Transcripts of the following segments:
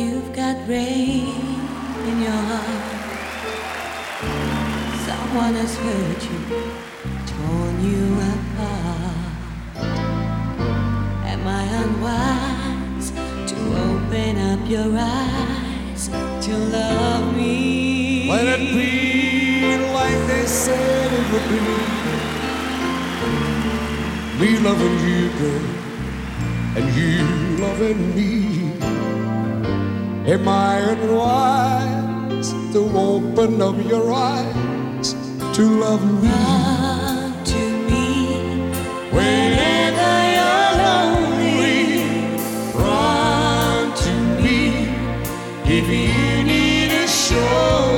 You've got rain in your heart, someone has hurt you, torn you apart. Am I unwise to open up your eyes to love me? Let it be like they said it would be. Me loving you, girl, and you loving me. Am I unwise to open up your eyes to love me? To me Whenever you're lonely, run to me. If you need a shoulder,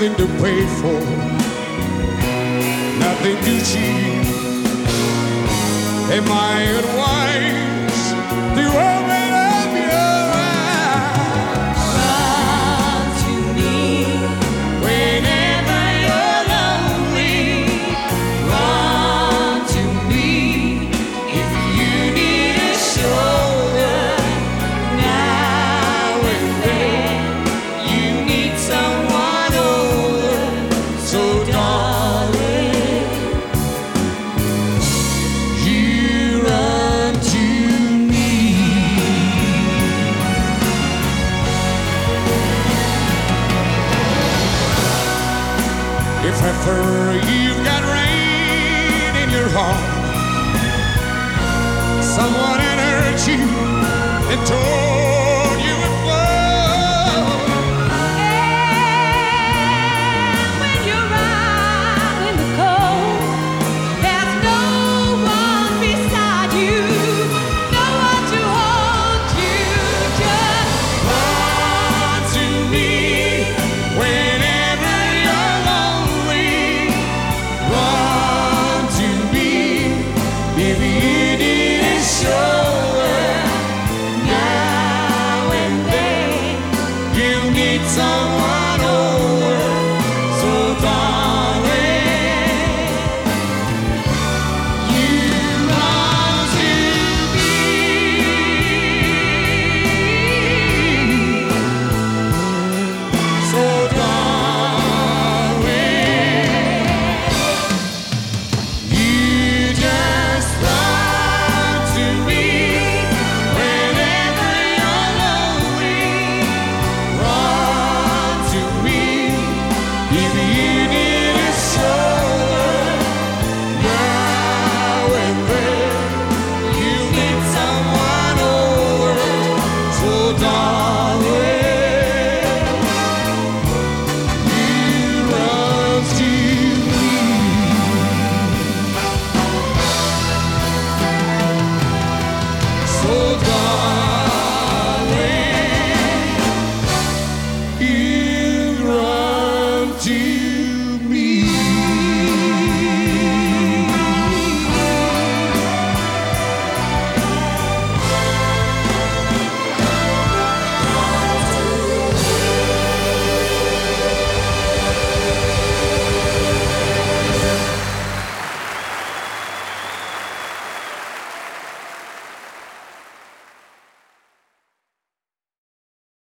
nothing to pay for, nothing to cheat. Am I unwise If ever you've got rain in your heart, someone hurt you and